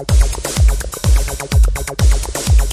I'm gonna go to the hospital.